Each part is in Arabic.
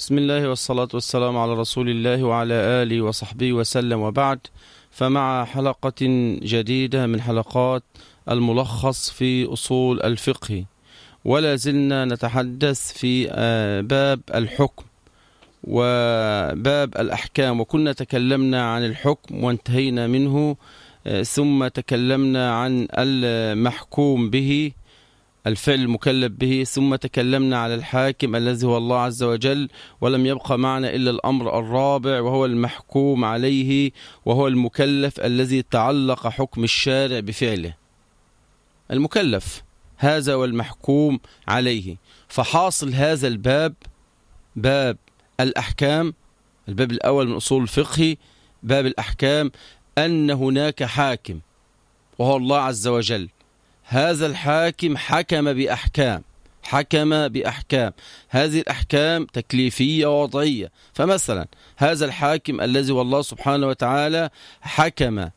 بسم الله والصلاة والسلام على رسول الله وعلى آله وصحبه وسلم وبعد. فمع حلقة جديدة من حلقات الملخص في أصول الفقه ولا زلنا نتحدث في باب الحكم وباب الأحكام. وكنا تكلمنا عن الحكم وانتهينا منه ثم تكلمنا عن المحكوم به. الفعل المكلف به ثم تكلمنا على الحاكم الذي هو الله عز وجل ولم يبقى معنا إلا الأمر الرابع وهو المحكوم عليه وهو المكلف الذي تعلق حكم الشارع بفعله. المكلف هذا والمحكوم عليه. فحاصل هذا الباب باب الأحكام الباب الأول من أصول الفقه باب الأحكام أن هناك حاكم وهو الله عز وجل. هذا الحاكم حكم بأحكام حكم بأحكام. هذه الأحكام تكليفية ووضعية. فمثلا هذا الحاكم الذي والله سبحانه وتعالى حكم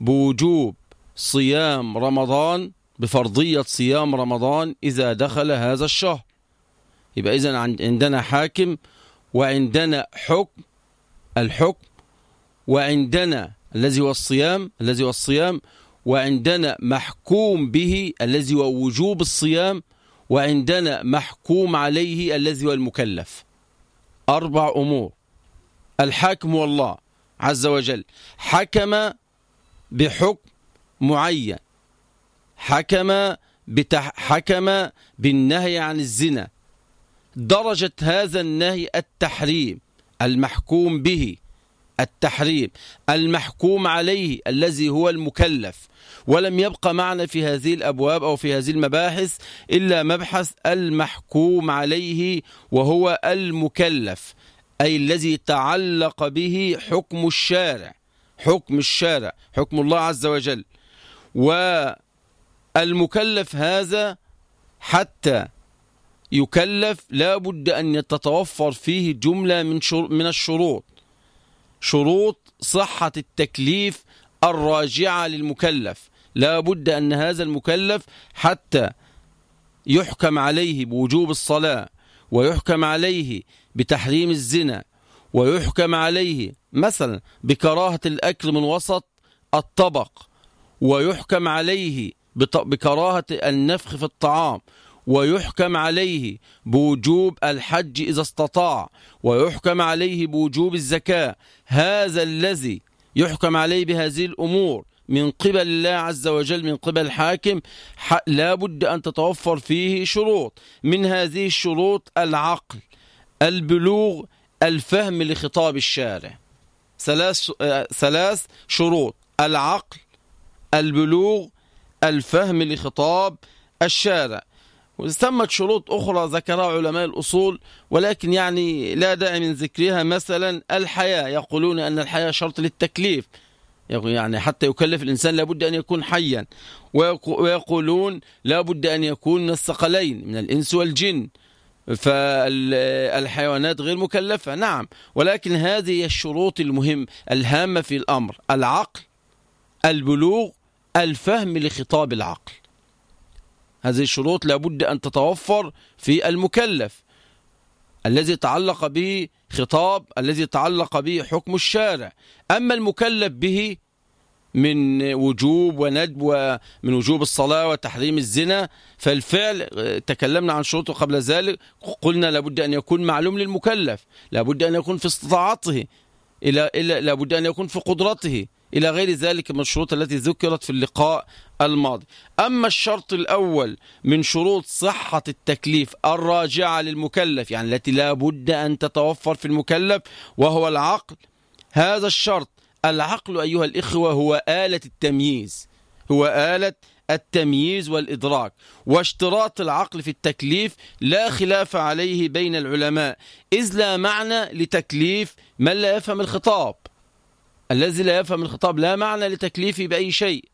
بوجوب صيام رمضان بفرضية صيام رمضان إذا دخل هذا الشهر. يبقى إذن عندنا حاكم وعندنا حكم الحكم وعندنا الذي هو الصيام الذي هو الصيام وعندنا محكوم به الذي هو وجوب الصيام وعندنا محكوم عليه الذي هو المكلف. أربع أمور. الحاكم والله عز وجل. حكم بحكم معين. حكم بتح حكم بالنهي عن الزنا. درجة هذا النهي التحريم المحكوم به التحريم المحكوم عليه الذي هو المكلف. ولم يبقى معنا في هذه الأبواب أو في هذه المباحث إلا مبحث المحكوم عليه وهو المكلف أي الذي تعلق به حكم الشارع حكم الشارع حكم الله عز وجل. والمكلف هذا حتى يكلف لا بد أن تتوفر فيه جملة من من الشروط. شروط صحة التكليف الراجعة للمكلف. لا بد أن هذا المكلف حتى يحكم عليه بوجوب الصلاة ويحكم عليه بتحريم الزنا ويحكم عليه مثلا بكراهة الأكل من وسط الطبق ويحكم عليه بكراهة النفخ في الطعام ويحكم عليه بوجوب الحج إذا استطاع ويحكم عليه بوجوب الزكاة. هذا الذي يحكم عليه بهذه الأمور من قبل الله عز وجل من قبل الحاكم لا بد أن تتوفر فيه شروط. من هذه الشروط العقل البلوغ الفهم لخطاب الشارع. ثلاث ثلاث شروط العقل البلوغ الفهم لخطاب الشارع. وثمت شروط أخرى ذكرها علماء الأصول ولكن يعني لا داعي من ذكرها. مثلا الحياة يقولون أن الحياة شرط للتكليف. يعني حتى يكلف الإنسان لابد أن يكون حيا. ويقولون لابد أن يكون من الثقلين من الإنس والجن. فالحيوانات غير مكلفة. نعم. ولكن هذه الشروط المهم الهامة في الأمر. العقل البلوغ الفهم لخطاب العقل. هذه الشروط لابد أن تتوفر في المكلف. الذي تعلق به خطاب الذي تعلق به حكم الشارع. أما المكلف به من وجوب وندب ومن وجوب الصلاة وتحريم الزنا فالفعل تكلمنا عن شروطه قبل ذلك قلنا لابد أن يكون معلوم للمكلف لابد أن يكون في استطاعته لابد أن يكون في قدرته. إلى غير ذلك من الشروط التي ذكرت في اللقاء الماضي. أما الشرط الأول من شروط صحة التكليف الراجعة للمكلف يعني التي لا بد أن تتوفر في المكلف وهو العقل. هذا الشرط العقل أيها الإخوة هو آلة التمييز. هو آلة التمييز والإدراك. واشتراط العقل في التكليف لا خلاف عليه بين العلماء. إذ لا معنى لتكليف من لا يفهم الخطاب. الذي لا يفهم الخطاب لا معنى لتكليفه بأي شيء.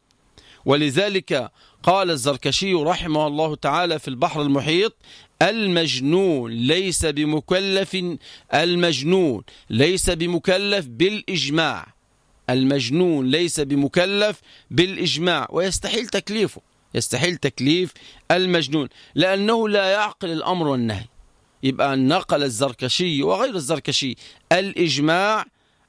ولذلك قال الزركشي رحمه الله تعالى في البحر المحيط المجنون ليس بمكلف المجنون ليس بمكلف بالإجماع. المجنون ليس بمكلف بالإجماع ويستحيل تكليفه. يستحيل تكليف المجنون لأنه لا يعقل الأمر والنهي. يبقى نقل الزركشي وغير الزركشي الإجماع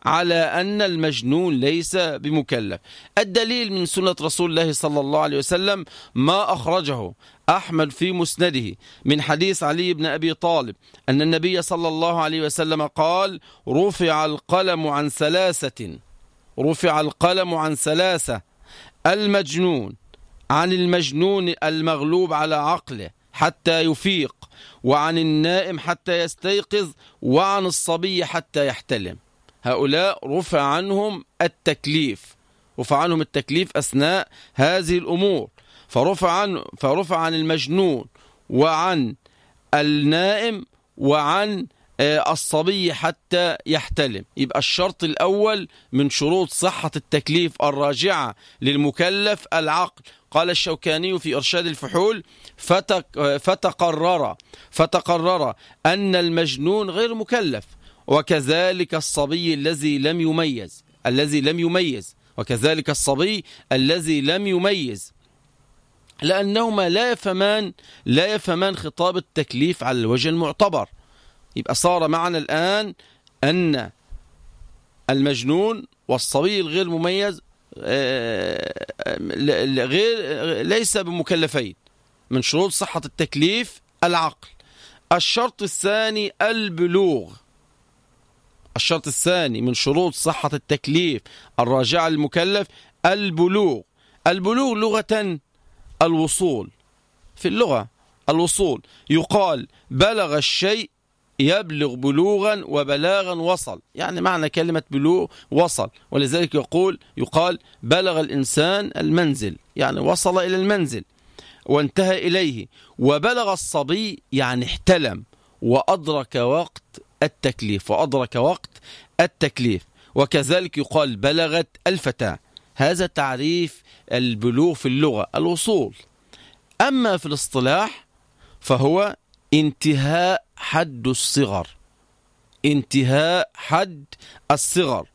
على أن المجنون ليس بمكلف. الدليل من سنة رسول الله صلى الله عليه وسلم ما أخرجه أحمد في مسنده من حديث علي بن أبي طالب أن النبي صلى الله عليه وسلم قال رفع القلم عن ثلاثة رفع القلم عن ثلاثة المجنون عن المجنون المغلوب على عقله حتى يفيق وعن النائم حتى يستيقظ وعن الصبي حتى يحتلم. هؤلاء رفع عنهم التكليف رفع عنهم التكليف أثناء هذه الأمور. فرفع عن, فرفع عن المجنون وعن النائم وعن آه، الصبي حتى يحتلم. يبقى الشرط الأول من شروط صحة التكليف الراجعة للمكلف العقل. قال الشوكاني في إرشاد الفحول فتقرر فتقرر أن المجنون غير مكلف. وكذلك الصبي الذي لم يميز الذي لم يميز وكذلك الصبي الذي لم يميز. لأنهما لا يفهمان لا يفهمان خطاب التكليف على الوجه المعتبر. يبقى صار معنا الآن أن المجنون والصبي الغير مميز آه، غير ليس بمكلفين من شروط صحة التكليف العقل. الشرط الثاني البلوغ. الشرط الثاني من شروط صحة التكليف الراجعة للمكلف البلوغ. البلوغ لغة الوصول. في اللغة الوصول يقال بلغ الشيء يبلغ بلوغا وبلاغا وصل. يعني معنى كلمة بلوغ وصل. ولذلك يقول يقال بلغ الإنسان المنزل. يعني وصل إلى المنزل وانتهى إليه. وبلغ الصبي يعني احتلم وأدرك وقت التكليف وأدرك وقت التكليف. وكذلك يقال بلغت الفتاة. هذا تعريف البلوغ في اللغة الوصول. أما في الاصطلاح فهو انتهاء حد الصغر. انتهاء حد الصغر.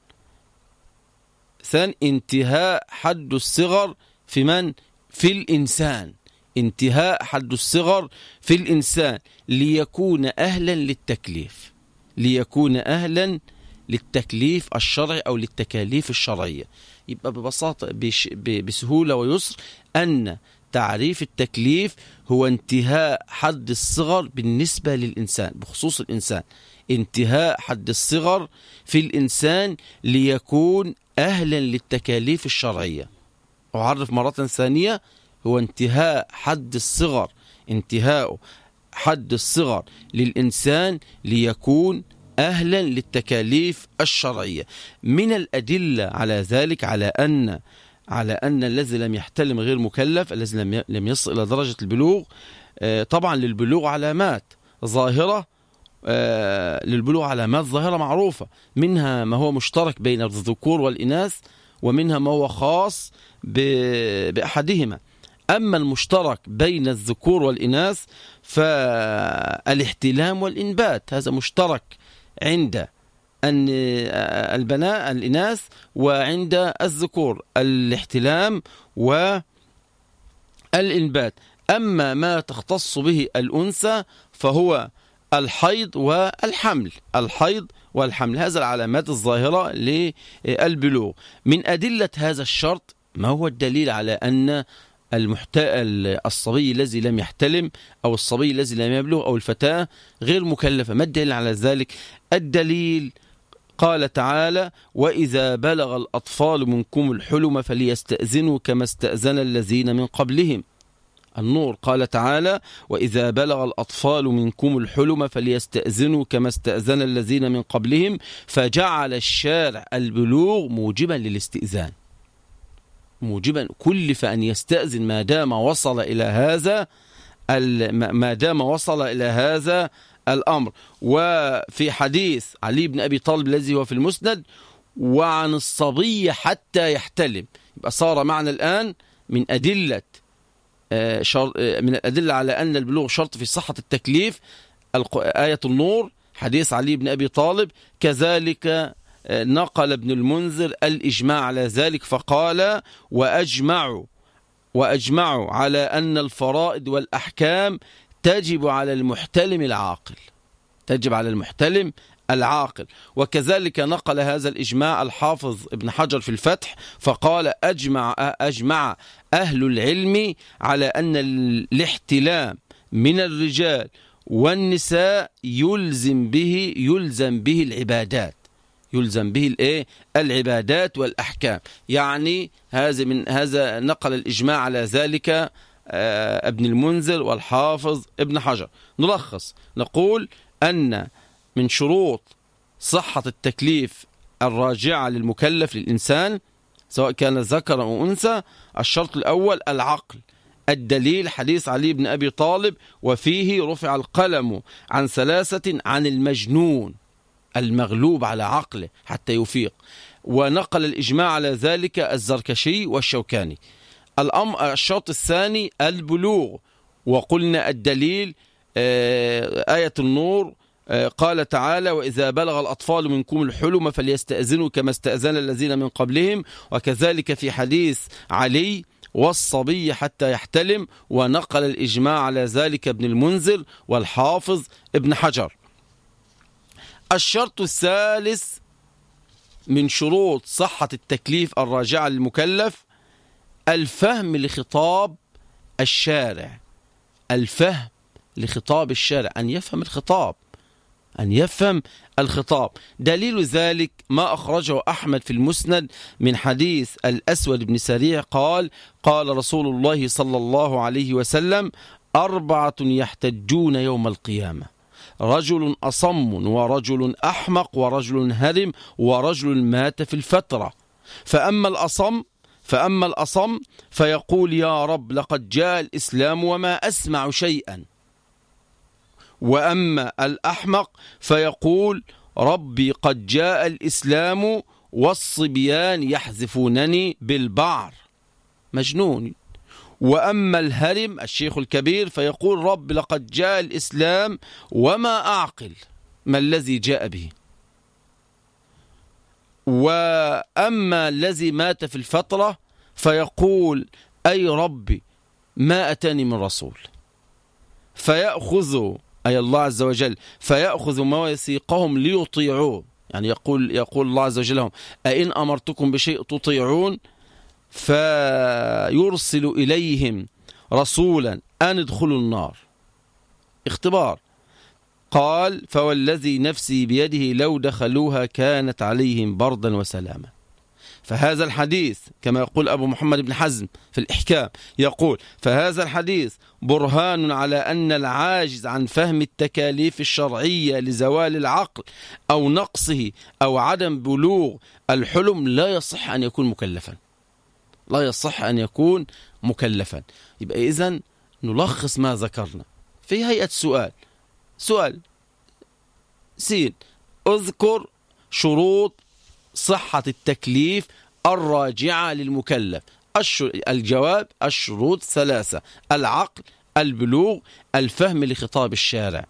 ثاني انتهاء حد الصغر في من؟ في الإنسان. انتهاء حد الصغر في الإنسان ليكون أهلا للتكليف. ليكون أهلا للتكليف الشرعي أو للتكاليف الشرعية. يبقى ببساطة بسهولة ويسر أن تعريف التكليف هو انتهاء حد الصغر بالنسبة للإنسان بخصوص الإنسان. انتهاء حد الصغر في الإنسان ليكون أهلا للتكاليف الشرعية. أعرف مرة ثانية هو انتهاء حد الصغر انتهاء حد الصغر للإنسان ليكون أهلا للتكاليف الشرعية. من الأدلة على ذلك على أن على أن الذي لم يحتلم غير مكلف الذي لم يصل إلى درجة البلوغ آه، طبعا للبلوغ علامات ظاهرة آه، للبلوغ علامات ظاهرة معروفة. منها ما هو مشترك بين الذكور والإناث ومنها ما هو خاص بأحدهما. أما المشترك بين الذكور والإناث فالاحتلام والإنبات هذا مشترك عند أن البناء الإناث وعند الذكور الاحتلام والإنبات أما ما تختص به الأنثى فهو الحيض والحمل الحيض والحمل هذا العلامات الظاهرة للبلوغ. من أدلة هذا الشرط ما هو الدليل على أن المحت... الصبي الذي لم يحتلم أو الصبي الذي لم يبلغ أو الفتاة غير مكلفة. ما الدليل على ذلك؟ الدليل قال تعالى وإذا بلغ الأطفال منكم الحلم فليستأذنوا كما استأذن الذين من قبلهم. النور. قال تعالى وإذا بلغ الأطفال منكم الحلم فليستأذنوا كما استأذن الذين من قبلهم. فجعل الشارع البلوغ موجبا للاستئذان. موجبا كلف أن يستأذن ما دام وصل إلى هذا ما دام وصل إلى هذا الأمر. وفي حديث علي بن أبي طالب الذي هو في المسند وعن الصبي حتى يحتلم. يبقى صار معنا الآن من أدلة آه، آه، من الأدلة على أن البلوغ شرط في صحة التكليف آية النور حديث علي بن أبي طالب. كذلك نقل ابن المنذر الإجماع على ذلك فقال وأجمعوا وأجمعوا على أن الفرائض والأحكام تجب على المحتلم العاقل. تجب على المحتلم العاقل. وكذلك نقل هذا الإجماع الحافظ ابن حجر في الفتح فقال أجمع, أجمع أهل العلم على أن الاحتلام من الرجال والنساء يلزم به يلزم به العبادات. يلزم به الايه؟ العبادات والأحكام. يعني هذا من هذا نقل الإجماع على ذلك آه، ابن المنذر والحافظ ابن حجر. نلخص. نقول أن من شروط صحة التكليف الراجعة للمكلف للإنسان سواء كان ذكر أو أنثى الشرط الأول العقل. الدليل حديث علي بن أبي طالب وفيه رفع القلم عن ثلاثة عن المجنون. المغلوب على عقله حتى يفيق. ونقل الإجماع على ذلك الزركشي والشوكاني. الأمر الشرط الثاني البلوغ. وقلنا الدليل آه، آية النور آه، قال تعالى وإذا بلغ الأطفال منكم الحلم فليستأذنوا كما استأذن الذين من قبلهم. وكذلك في حديث علي والصبي حتى يحتلم. ونقل الإجماع على ذلك ابن المنذر والحافظ ابن حجر. الشرط الثالث من شروط صحة التكليف الراجعة للمكلف الفهم لخطاب الشارع. الفهم لخطاب الشارع أن يفهم الخطاب أن يفهم الخطاب. دليل ذلك ما أخرجه أحمد في المسند من حديث الأسود بن سريع قال قال رسول الله صلى الله عليه وسلم أربعة يحتجون يوم القيامة. رجل أصم ورجل أحمق ورجل هرم ورجل مات في الفترة. فأما الأصم فأما الأصم فيقول يا رب لقد جاء الإسلام وما أسمع شيئا. وأما الأحمق فيقول ربي قد جاء الإسلام والصبيان يحذفونني بالبعر. مجنون. وأما الهرم الشيخ الكبير فيقول رب لقد جاء الإسلام وما أعقل ما الذي جاء به. وأما الذي مات في الفترة فيقول أي ربي ما أتاني من رسول. فيأخذ أي الله عز وجل فيأخذ مواثيقهم ليطيعوه. يعني يقول يقول الله عز وجل لهم أئن أمرتكم بشيء تطيعون فيرسل إليهم رسولا أن ادخلوا النار. اختبار. قال فوالذي نفسي بيده لو دخلوها كانت عليهم بردا وسلاما. فهذا الحديث كما يقول أبو محمد بن حزم في الإحكام يقول فهذا الحديث برهان على أن العاجز عن فهم التكاليف الشرعية لزوال العقل أو نقصه أو عدم بلوغ الحلم لا يصح أن يكون مكلفا. لا يصح أن يكون مكلفا. يبقى إذن نلخص ما ذكرنا. في هيئة سؤال. سؤال. سين. اذكر شروط صحة التكليف الراجعة للمكلف. الجواب الشروط ثلاثة العقل البلوغ الفهم لخطاب الشارع.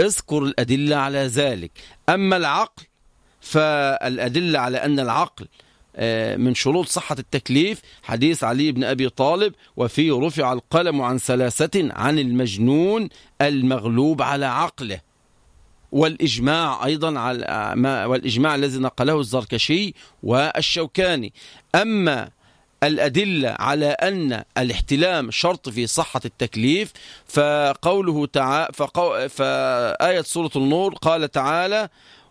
اذكر الأدلة على ذلك. أما العقل فالأدلة على أن العقل من شروط صحة التكليف حديث علي بن أبي طالب وفيه رفع القلم عن ثلاثة عن المجنون المغلوب على عقله. والإجماع أيضا على ما والإجماع الذي نقله الزركشي والشوكاني. أما الأدلة على أن الاحتلام شرط في صحة التكليف فقوله تعالى فقو فآية سورة النور قال تعالى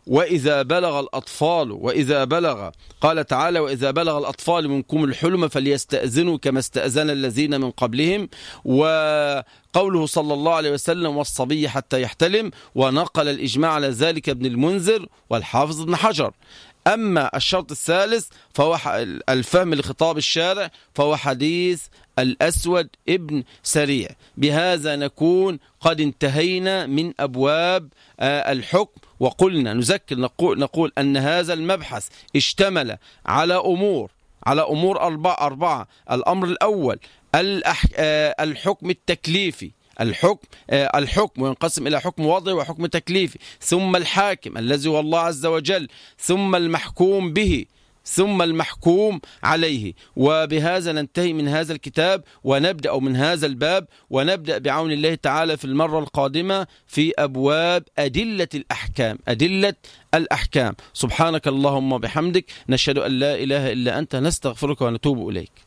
وإذا بلغ الأطفال وإذا بلغ قال تعالى وإذا بلغ الأطفال منكم الحلم فليستأذنوا كما استأذن الذين من قبلهم. وقوله صلى الله عليه وسلم والصبي حتى يحتلم. ونقل الإجماع على ذلك ابن المنذر والحافظ ابن حجر. أما الشرط الثالث فهو الفهم لخطاب الشارع فهو حديث الأسود ابن سريع. بهذا نكون قد انتهينا من أبواب آه، الحكم وقلنا نذكر نقول, نقول أن هذا المبحث اشتمل على أمور على أمور أربعة, أربعة. الأمر الأول آه، الحكم التكليفي. الحكم آه، الحكم ينقسم إلى حكم وضعي وحكم تكليفي. ثم الحاكم الذي هو الله عز وجل. ثم المحكوم به. ثم المحكوم عليه. وبهذا ننتهي من هذا الكتاب ونبدأ من هذا الباب ونبدأ بعون الله تعالى في المرة القادمة في أبواب أدلة الأحكام أدلة الأحكام. سبحانك اللهم وبحمدك نشهد أن لا إله إلا أنت نستغفرك ونتوب إليك.